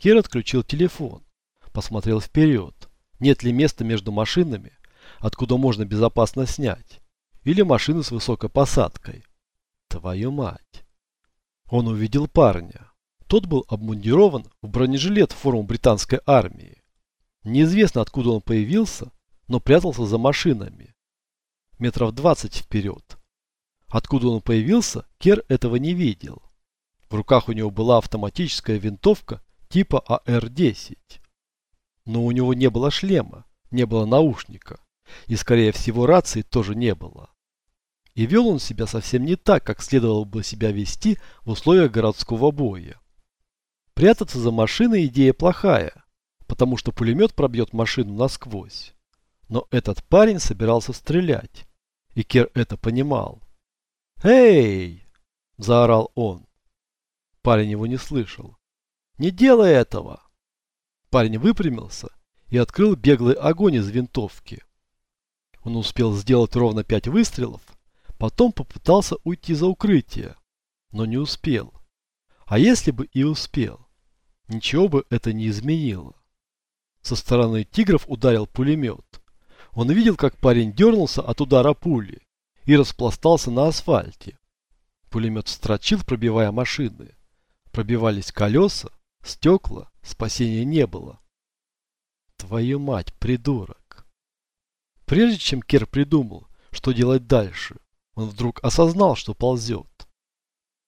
Кир отключил телефон, посмотрел вперед, нет ли места между машинами, откуда можно безопасно снять, или машины с высокой посадкой. Твою мать. Он увидел парня. Тот был обмундирован в бронежилет форму британской армии. Неизвестно, откуда он появился, но прятался за машинами. Метров двадцать вперед. Откуда он появился, Кер этого не видел. В руках у него была автоматическая винтовка типа АР-10. Но у него не было шлема, не было наушника. И, скорее всего, рации тоже не было. И вел он себя совсем не так, как следовало бы себя вести в условиях городского боя. Прятаться за машиной идея плохая, потому что пулемет пробьет машину насквозь. Но этот парень собирался стрелять, и Кер это понимал. «Эй!» – заорал он. Парень его не слышал. «Не делай этого!» Парень выпрямился и открыл беглый огонь из винтовки. Он успел сделать ровно пять выстрелов, потом попытался уйти за укрытие, но не успел. А если бы и успел, ничего бы это не изменило. Со стороны тигров ударил пулемет. Он видел, как парень дернулся от удара пули и распластался на асфальте. Пулемет строчил, пробивая машины. Пробивались колеса, стекла, спасения не было. Твою мать, придурок. Прежде чем Кер придумал, что делать дальше, он вдруг осознал, что ползет.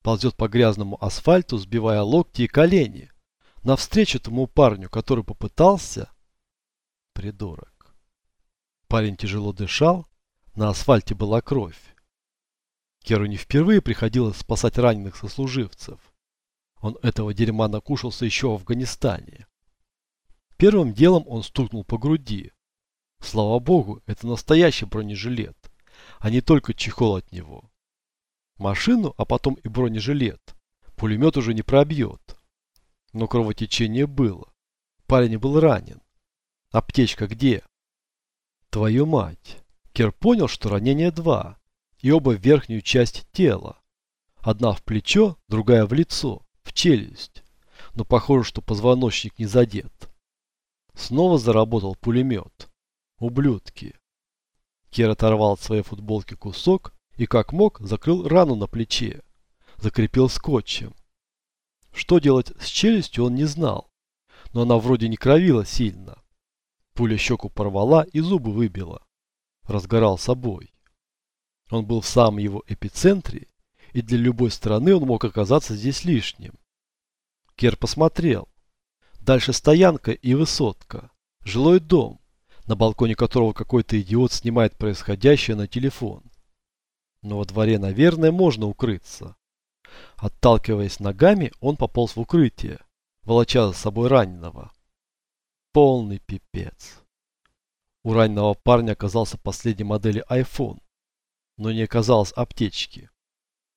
Ползет по грязному асфальту, сбивая локти и колени, навстречу тому парню, который попытался... Придурок. Парень тяжело дышал, на асфальте была кровь. Керу не впервые приходилось спасать раненых сослуживцев. Он этого дерьма накушался еще в Афганистане. Первым делом он стукнул по груди. Слава богу, это настоящий бронежилет, а не только чехол от него. Машину, а потом и бронежилет, пулемет уже не пробьет. Но кровотечение было. Парень был ранен. Аптечка где? Твою мать. Кер понял, что ранения два, и оба в верхнюю часть тела. Одна в плечо, другая в лицо, в челюсть. Но похоже, что позвоночник не задет. Снова заработал пулемет. Ублюдки. Кер оторвал от своей футболки кусок и как мог закрыл рану на плече. Закрепил скотчем. Что делать с челюстью он не знал. Но она вроде не кровила сильно. Пуля щеку порвала и зубы выбила разгорал собой. Он был в самом его эпицентре, и для любой страны он мог оказаться здесь лишним. Кер посмотрел. Дальше стоянка и высотка. Жилой дом, на балконе которого какой-то идиот снимает происходящее на телефон. Но во дворе, наверное, можно укрыться. Отталкиваясь ногами, он пополз в укрытие, волоча за собой раненого. Полный пипец. У раненого парня оказался последней модели iPhone, но не оказалось аптечки.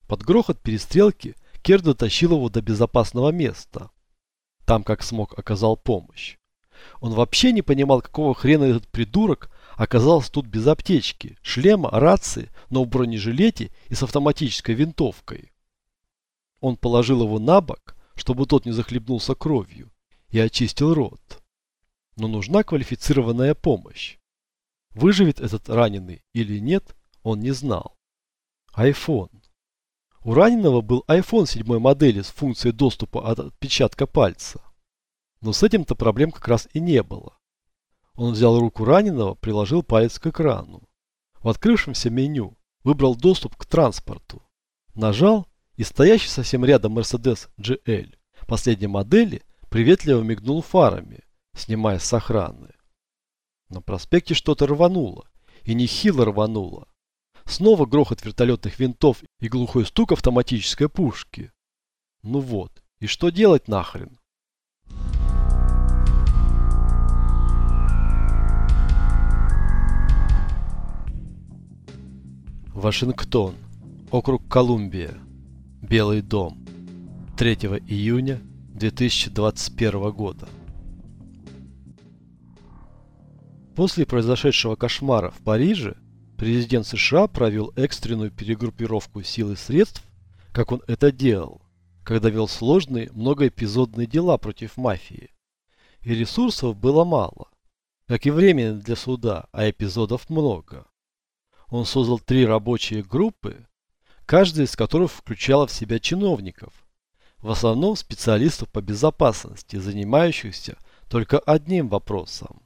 Под грохот перестрелки Кер дотащил его до безопасного места. Там, как смог, оказал помощь. Он вообще не понимал, какого хрена этот придурок оказался тут без аптечки, шлема, рации, но в бронежилете и с автоматической винтовкой. Он положил его на бок, чтобы тот не захлебнулся кровью, и очистил рот но нужна квалифицированная помощь. Выживет этот раненый или нет, он не знал. iPhone. У раненого был iPhone 7 модели с функцией доступа от отпечатка пальца. Но с этим-то проблем как раз и не было. Он взял руку раненого, приложил палец к экрану. В открывшемся меню выбрал доступ к транспорту. Нажал, и стоящий совсем рядом Mercedes GL последней модели приветливо мигнул фарами, снимая с охраны. На проспекте что-то рвануло, и нехило рвануло. Снова грохот вертолетных винтов и глухой стук автоматической пушки. Ну вот, и что делать нахрен? Вашингтон, округ Колумбия, Белый дом, 3 июня 2021 года. После произошедшего кошмара в Париже президент США провел экстренную перегруппировку сил и средств, как он это делал, когда вел сложные многоэпизодные дела против мафии. И ресурсов было мало, как и времени для суда, а эпизодов много. Он создал три рабочие группы, каждая из которых включала в себя чиновников, в основном специалистов по безопасности, занимающихся только одним вопросом.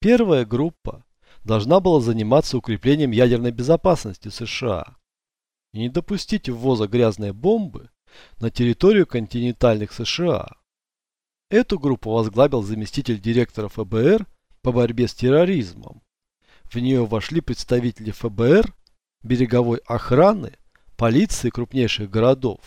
Первая группа должна была заниматься укреплением ядерной безопасности США и не допустить ввоза грязной бомбы на территорию континентальных США. Эту группу возглавил заместитель директора ФБР по борьбе с терроризмом. В нее вошли представители ФБР, береговой охраны, полиции крупнейших городов,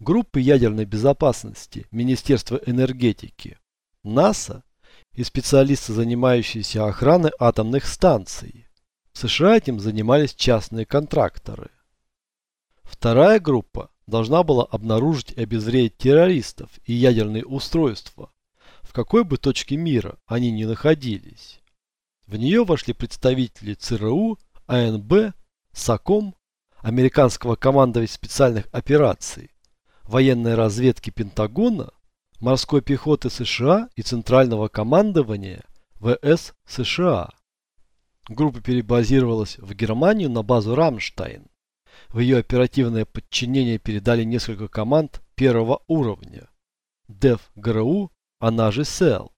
группы ядерной безопасности, Министерства энергетики, НАСА и специалисты, занимающиеся охраной атомных станций. В США этим занимались частные контракторы. Вторая группа должна была обнаружить и обезвредить террористов и ядерные устройства, в какой бы точке мира они ни находились. В нее вошли представители ЦРУ, АНБ, САКОМ, Американского командования специальных операций, военной разведки Пентагона, морской пехоты США и Центрального командования ВС США. Группа перебазировалась в Германию на базу Рамштайн. В ее оперативное подчинение передали несколько команд первого уровня. DEVGRU, она же SEAL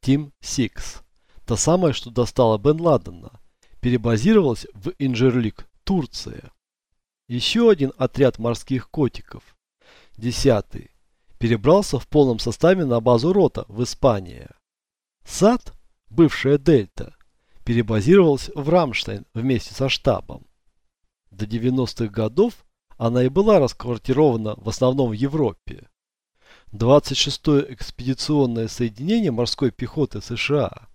Team Six. Та самая, что достала Бен Ладена. Перебазировалась в Инджирлик, Турция. Еще один отряд морских котиков. Десятый перебрался в полном составе на базу рота в Испании. САД, бывшая Дельта, перебазировалась в Рамштайн вместе со штабом. До 90-х годов она и была расквартирована в основном в Европе. 26-е экспедиционное соединение морской пехоты США,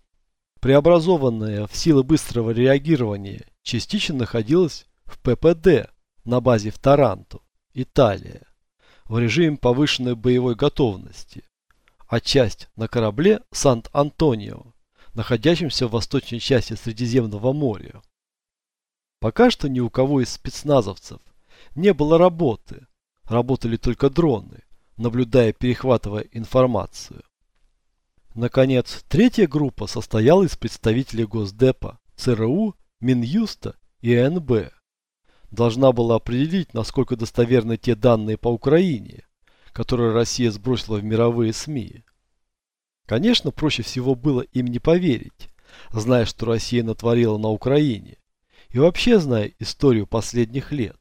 преобразованное в силы быстрого реагирования, частично находилось в ППД на базе в Таранту, Италия в режиме повышенной боевой готовности, а часть на корабле Сант-Антонио, находящемся в восточной части Средиземного моря. Пока что ни у кого из спецназовцев не было работы, работали только дроны, наблюдая перехватывая информацию. Наконец, третья группа состояла из представителей Госдепа, ЦРУ, Минюста и НБ должна была определить, насколько достоверны те данные по Украине, которые Россия сбросила в мировые СМИ. Конечно, проще всего было им не поверить, зная, что Россия натворила на Украине, и вообще зная историю последних лет.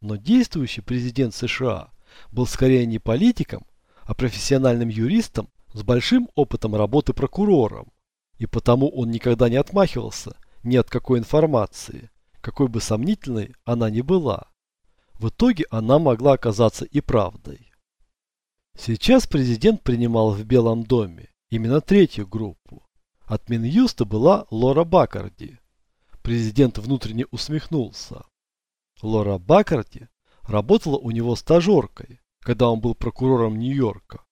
Но действующий президент США был скорее не политиком, а профессиональным юристом с большим опытом работы прокурором, и потому он никогда не отмахивался ни от какой информации, какой бы сомнительной она ни была. В итоге она могла оказаться и правдой. Сейчас президент принимал в Белом доме именно третью группу. От Минюста была Лора Бакарди. Президент внутренне усмехнулся. Лора Бакарди работала у него стажеркой, когда он был прокурором Нью-Йорка.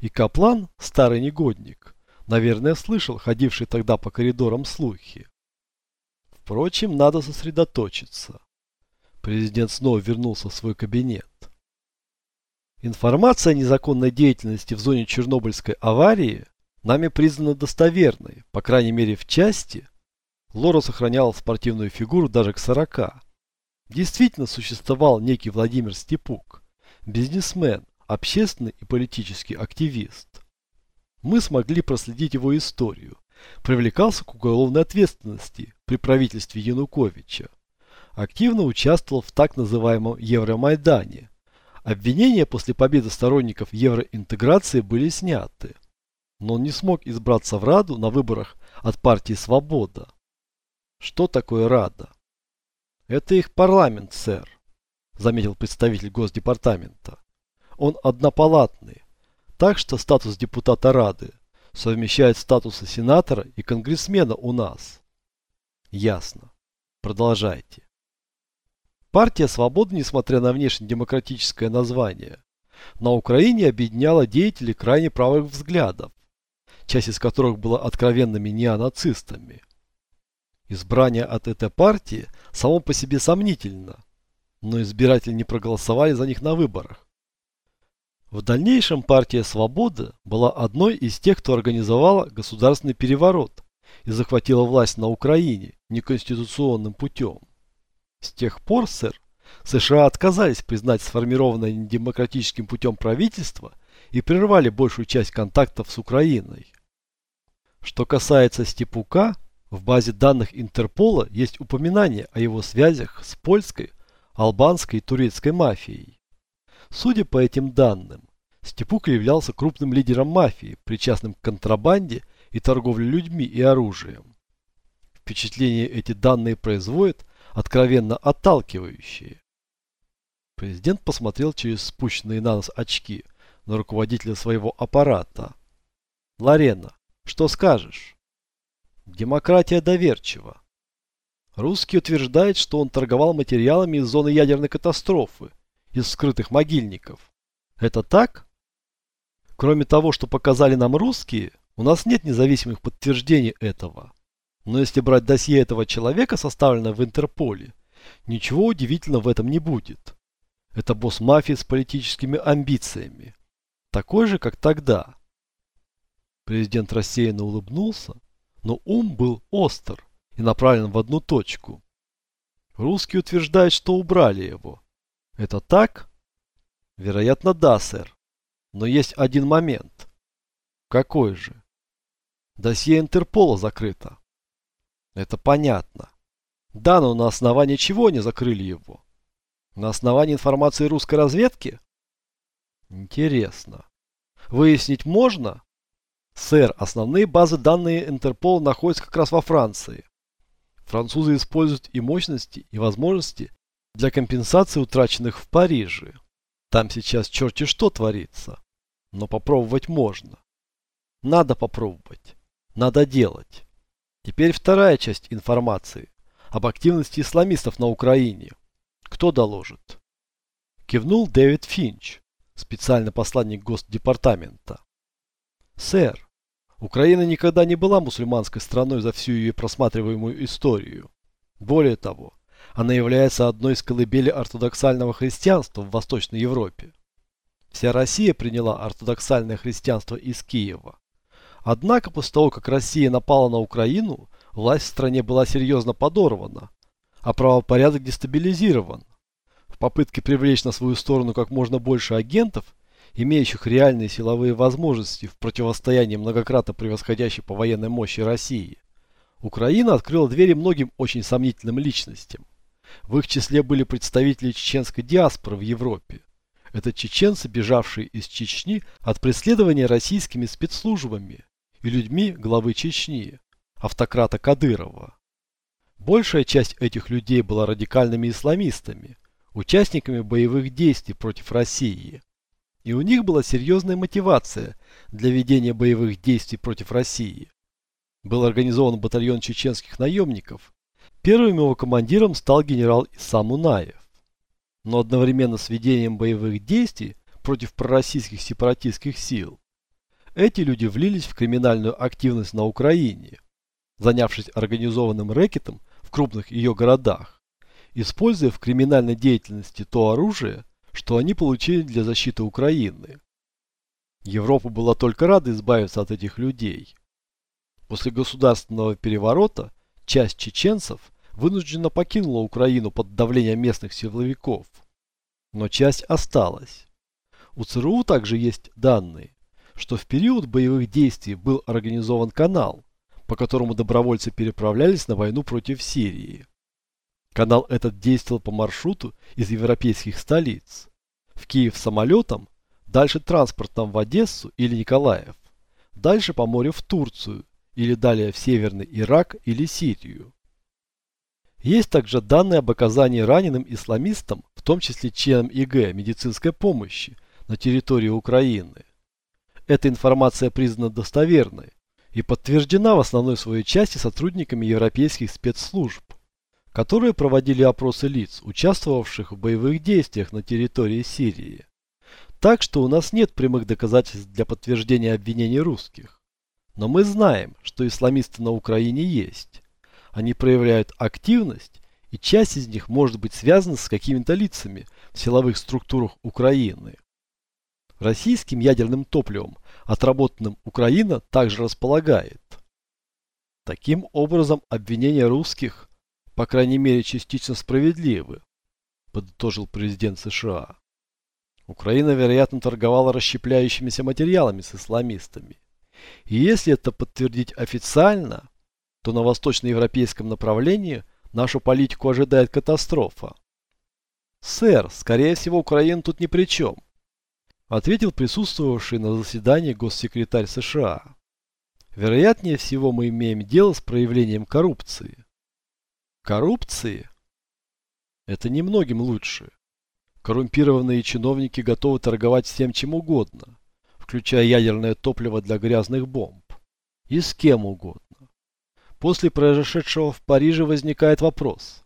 И Каплан, старый негодник, наверное, слышал ходивший тогда по коридорам слухи. Впрочем, надо сосредоточиться. Президент снова вернулся в свой кабинет. Информация о незаконной деятельности в зоне Чернобыльской аварии нами признана достоверной, по крайней мере в части. Лора сохраняла спортивную фигуру даже к 40. Действительно существовал некий Владимир Степук, бизнесмен, общественный и политический активист. Мы смогли проследить его историю привлекался к уголовной ответственности при правительстве Януковича. Активно участвовал в так называемом Евромайдане. Обвинения после победы сторонников евроинтеграции были сняты. Но он не смог избраться в Раду на выборах от партии «Свобода». Что такое Рада? Это их парламент, сэр, заметил представитель Госдепартамента. Он однопалатный, так что статус депутата Рады совмещает статусы сенатора и конгрессмена у нас. Ясно. Продолжайте. Партия Свободы, несмотря на внешнедемократическое название, на Украине объединяла деятелей крайне правых взглядов, часть из которых была откровенными неонацистами. Избрание от этой партии само по себе сомнительно, но избиратели не проголосовали за них на выборах, В дальнейшем партия «Свобода» была одной из тех, кто организовала государственный переворот и захватила власть на Украине неконституционным путем. С тех пор, сэр, США отказались признать сформированное недемократическим путем правительство и прервали большую часть контактов с Украиной. Что касается Степука, в базе данных Интерпола есть упоминание о его связях с польской, албанской и турецкой мафией. Судя по этим данным, Степук являлся крупным лидером мафии, причастным к контрабанде и торговле людьми и оружием. Впечатление эти данные производят откровенно отталкивающие. Президент посмотрел через спущенные на нос очки на руководителя своего аппарата. Ларена, что скажешь? Демократия доверчива. Русский утверждает, что он торговал материалами из зоны ядерной катастрофы, из скрытых могильников. Это так? Кроме того, что показали нам русские, у нас нет независимых подтверждений этого. Но если брать досье этого человека, составленное в Интерполе, ничего удивительного в этом не будет. Это босс мафии с политическими амбициями. Такой же, как тогда. Президент рассеянно улыбнулся, но ум был остр и направлен в одну точку. Русские утверждают, что убрали его. Это так? Вероятно, да, сэр. Но есть один момент. Какой же? Досье Интерпола закрыто. Это понятно. Да, но на основании чего они закрыли его? На основании информации русской разведки? Интересно. Выяснить можно? Сэр, основные базы данных Интерпола находятся как раз во Франции. Французы используют и мощности, и возможности для компенсации утраченных в Париже. Там сейчас черти что творится. Но попробовать можно. Надо попробовать. Надо делать. Теперь вторая часть информации об активности исламистов на Украине. Кто доложит? Кивнул Дэвид Финч, специальный посланник Госдепартамента. Сэр, Украина никогда не была мусульманской страной за всю ее просматриваемую историю. Более того, она является одной из колыбелей ортодоксального христианства в Восточной Европе. Вся Россия приняла ортодоксальное христианство из Киева. Однако после того, как Россия напала на Украину, власть в стране была серьезно подорвана, а правопорядок дестабилизирован. В попытке привлечь на свою сторону как можно больше агентов, имеющих реальные силовые возможности в противостоянии многократно превосходящей по военной мощи России, Украина открыла двери многим очень сомнительным личностям. В их числе были представители чеченской диаспоры в Европе. Это чеченцы, бежавшие из Чечни от преследования российскими спецслужбами и людьми главы Чечни, автократа Кадырова. Большая часть этих людей была радикальными исламистами, участниками боевых действий против России. И у них была серьезная мотивация для ведения боевых действий против России. Был организован батальон чеченских наемников. Первым его командиром стал генерал Исам Унаев. Но одновременно с ведением боевых действий против пророссийских сепаратистских сил эти люди влились в криминальную активность на Украине, занявшись организованным рэкетом в крупных ее городах, используя в криминальной деятельности то оружие, что они получили для защиты Украины. Европа была только рада избавиться от этих людей. После государственного переворота часть чеченцев вынужденно покинула Украину под давлением местных силовиков, но часть осталась. У ЦРУ также есть данные, что в период боевых действий был организован канал, по которому добровольцы переправлялись на войну против Сирии. Канал этот действовал по маршруту из европейских столиц. В Киев самолетом, дальше транспортом в Одессу или Николаев, дальше по морю в Турцию или далее в Северный Ирак или Сирию. Есть также данные об оказании раненым исламистам, в том числе членам ИГ, медицинской помощи на территории Украины. Эта информация признана достоверной и подтверждена в основной своей части сотрудниками европейских спецслужб, которые проводили опросы лиц, участвовавших в боевых действиях на территории Сирии. Так что у нас нет прямых доказательств для подтверждения обвинений русских. Но мы знаем, что исламисты на Украине есть. Они проявляют активность, и часть из них может быть связана с какими-то лицами в силовых структурах Украины. Российским ядерным топливом, отработанным Украина, также располагает. Таким образом, обвинения русских, по крайней мере, частично справедливы, подытожил президент США. Украина, вероятно, торговала расщепляющимися материалами с исламистами. И если это подтвердить официально, то на восточноевропейском направлении нашу политику ожидает катастрофа. «Сэр, скорее всего, Украина тут ни при чем», ответил присутствовавший на заседании госсекретарь США. «Вероятнее всего мы имеем дело с проявлением коррупции». «Коррупции?» Это немногим лучше. Коррумпированные чиновники готовы торговать всем чем угодно, включая ядерное топливо для грязных бомб. И с кем угодно. После произошедшего в Париже возникает вопрос.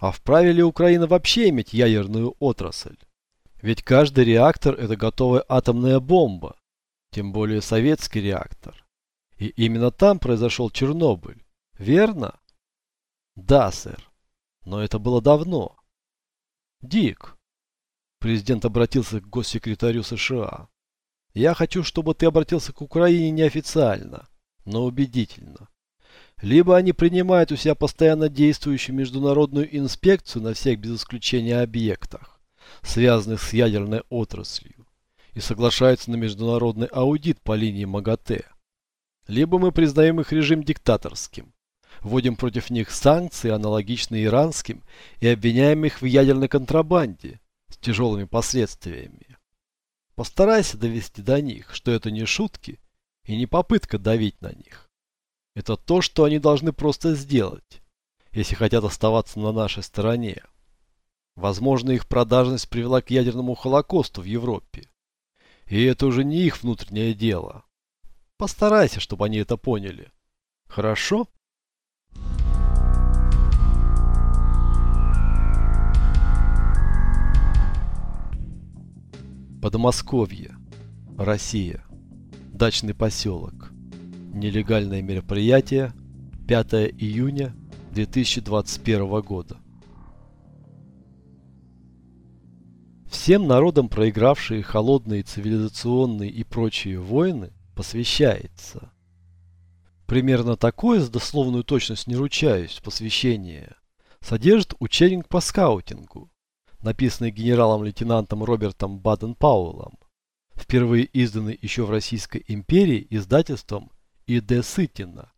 А вправе ли Украина вообще иметь ядерную отрасль? Ведь каждый реактор это готовая атомная бомба, тем более советский реактор. И именно там произошел Чернобыль, верно? Да, сэр. Но это было давно. Дик, президент обратился к госсекретарю США. Я хочу, чтобы ты обратился к Украине неофициально, но убедительно. Либо они принимают у себя постоянно действующую международную инспекцию на всех без исключения объектах, связанных с ядерной отраслью, и соглашаются на международный аудит по линии МАГАТЭ. Либо мы признаем их режим диктаторским, вводим против них санкции, аналогичные иранским, и обвиняем их в ядерной контрабанде с тяжелыми последствиями. Постарайся довести до них, что это не шутки и не попытка давить на них. Это то, что они должны просто сделать, если хотят оставаться на нашей стороне. Возможно, их продажность привела к ядерному холокосту в Европе. И это уже не их внутреннее дело. Постарайся, чтобы они это поняли. Хорошо? Подмосковье. Россия. Дачный поселок. Нелегальное мероприятие. 5 июня 2021 года. Всем народам, проигравшие холодные цивилизационные и прочие войны, посвящается. Примерно такое, с дословную точность не ручаюсь, посвящение, содержит учебник по скаутингу, написанный генералом-лейтенантом Робертом Баден-Пауэллом, впервые изданный еще в Российской империи издательством И.Д. Сытина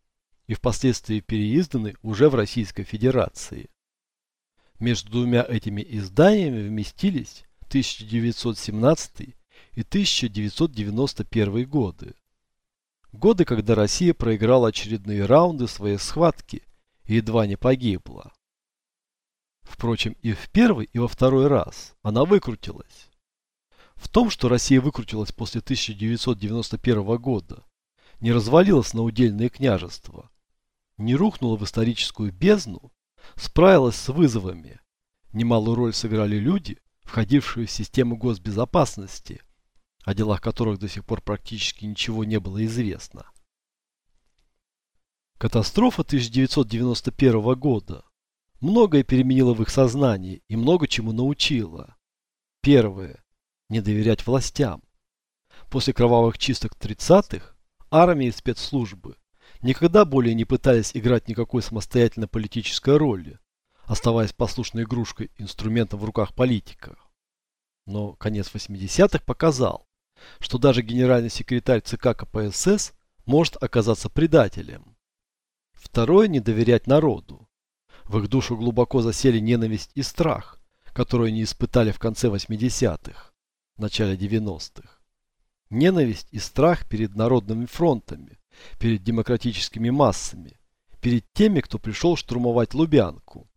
и впоследствии переизданный уже в Российской Федерации. Между двумя этими изданиями вместились 1917 и 1991 годы. Годы, когда Россия проиграла очередные раунды своей схватки и едва не погибла. Впрочем, и в первый, и во второй раз она выкрутилась. В том, что Россия выкрутилась после 1991 года, не развалилась на удельные княжества, не рухнула в историческую бездну, справилась с вызовами. Немалую роль сыграли люди, входившие в систему госбезопасности, о делах которых до сих пор практически ничего не было известно. Катастрофа 1991 года многое переменила в их сознании и много чему научила. Первое. Не доверять властям. После кровавых чисток 30-х армии и спецслужбы никогда более не пытались играть никакой самостоятельной политической роли, оставаясь послушной игрушкой, инструментом в руках политиков. Но конец 80-х показал, что даже генеральный секретарь ЦК КПСС может оказаться предателем. Второе – не доверять народу. В их душу глубоко засели ненависть и страх, которые они испытали в конце 80-х, начале 90-х. Ненависть и страх перед народными фронтами, перед демократическими массами, перед теми, кто пришел штурмовать Лубянку.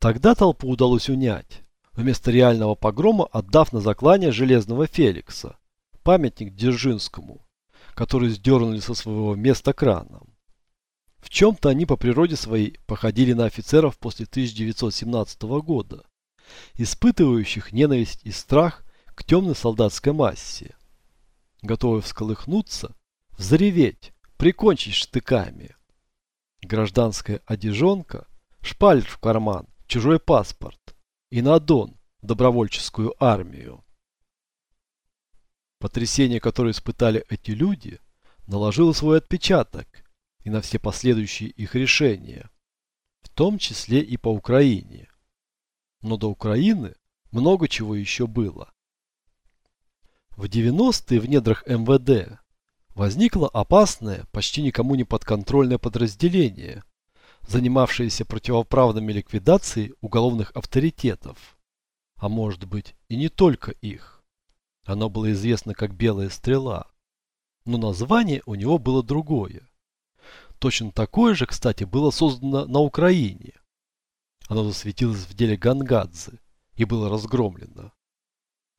Тогда толпу удалось унять, вместо реального погрома отдав на заклание Железного Феликса, памятник Дзержинскому, который сдернули со своего места краном. В чем-то они по природе своей походили на офицеров после 1917 года, испытывающих ненависть и страх к темной солдатской массе, готовые всколыхнуться, взреветь, прикончить штыками. Гражданская одежонка, шпаль в карман, чужой паспорт и на Дон, добровольческую армию. Потрясение, которое испытали эти люди, наложило свой отпечаток и на все последующие их решения, в том числе и по Украине. Но до Украины много чего еще было. В 90-е в недрах МВД возникло опасное, почти никому не подконтрольное подразделение, занимавшееся противоправными ликвидацией уголовных авторитетов. А может быть и не только их. Оно было известно как «Белая стрела». Но название у него было другое. Точно такое же, кстати, было создано на Украине. Оно засветилось в деле Гангадзе и было разгромлено.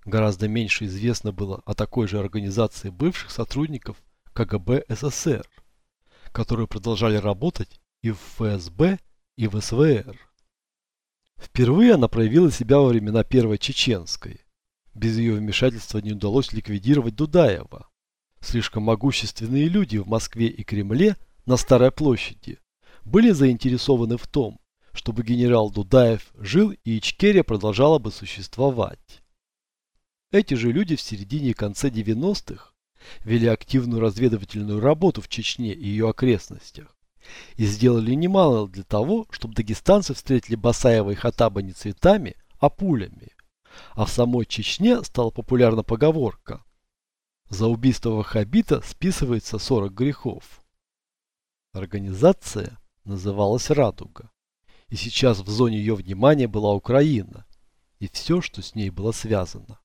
Гораздо меньше известно было о такой же организации бывших сотрудников КГБ СССР, которые продолжали работать и в ФСБ, и в СВР. Впервые она проявила себя во времена Первой Чеченской. Без ее вмешательства не удалось ликвидировать Дудаева. Слишком могущественные люди в Москве и Кремле на Старой площади были заинтересованы в том, чтобы генерал Дудаев жил и Ичкерия продолжала бы существовать. Эти же люди в середине и конце 90-х вели активную разведывательную работу в Чечне и ее окрестностях и сделали немало для того, чтобы дагестанцы встретили Басаева и Хатаба не цветами, а пулями. А в самой Чечне стала популярна поговорка «За убийство Вахабита списывается 40 грехов». Организация называлась «Радуга». И сейчас в зоне ее внимания была Украина и все, что с ней было связано.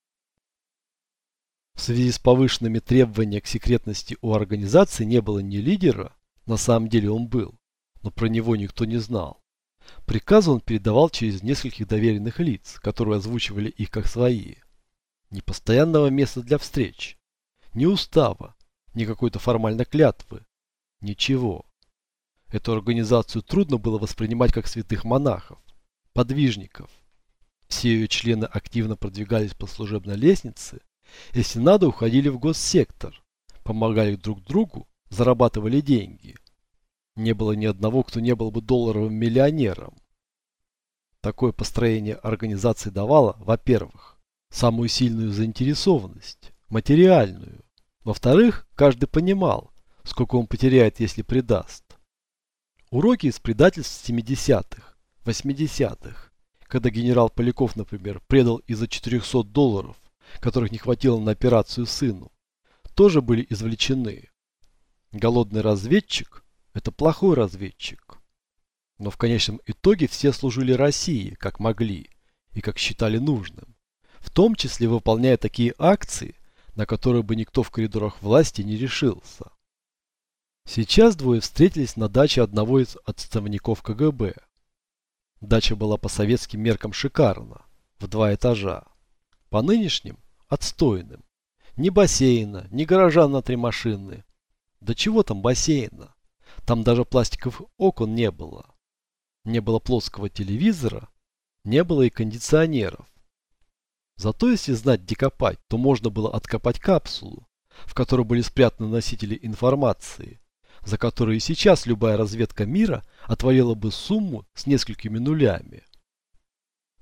В связи с повышенными требованиями к секретности у организации не было ни лидера, на самом деле он был, но про него никто не знал. Приказы он передавал через нескольких доверенных лиц, которые озвучивали их как свои. Ни постоянного места для встреч, ни устава, ни какой-то формальной клятвы, ничего. Эту организацию трудно было воспринимать как святых монахов, подвижников. Все ее члены активно продвигались по служебной лестнице, если надо, уходили в госсектор, помогали друг другу зарабатывали деньги. Не было ни одного, кто не был бы долларовым миллионером. Такое построение организации давало, во-первых, самую сильную заинтересованность, материальную. Во-вторых, каждый понимал, сколько он потеряет, если предаст. Уроки из предательств 70-х, 80-х, когда генерал Поляков, например, предал из-за 400 долларов, которых не хватило на операцию сыну, тоже были извлечены. Голодный разведчик – это плохой разведчик. Но в конечном итоге все служили России, как могли и как считали нужным. В том числе выполняя такие акции, на которые бы никто в коридорах власти не решился. Сейчас двое встретились на даче одного из отставников КГБ. Дача была по советским меркам шикарна, в два этажа. По нынешним – отстойным. Ни бассейна, ни гаража на три машины, да чего там бассейна? Там даже пластиковых окон не было. Не было плоского телевизора, не было и кондиционеров. Зато если знать, где копать, то можно было откопать капсулу, в которой были спрятаны носители информации, за которые сейчас любая разведка мира отвалила бы сумму с несколькими нулями.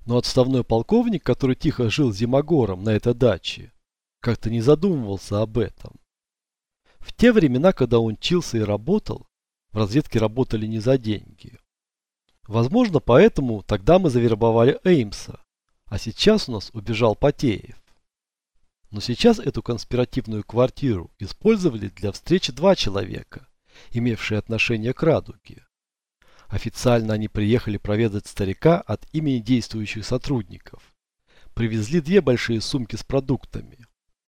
Но отставной полковник, который тихо жил зимогором на этой даче, как-то не задумывался об этом. В те времена, когда он учился и работал, в разведке работали не за деньги. Возможно, поэтому тогда мы завербовали Эймса, а сейчас у нас убежал Потеев. Но сейчас эту конспиративную квартиру использовали для встречи два человека, имевшие отношение к радуге. Официально они приехали проведать старика от имени действующих сотрудников. Привезли две большие сумки с продуктами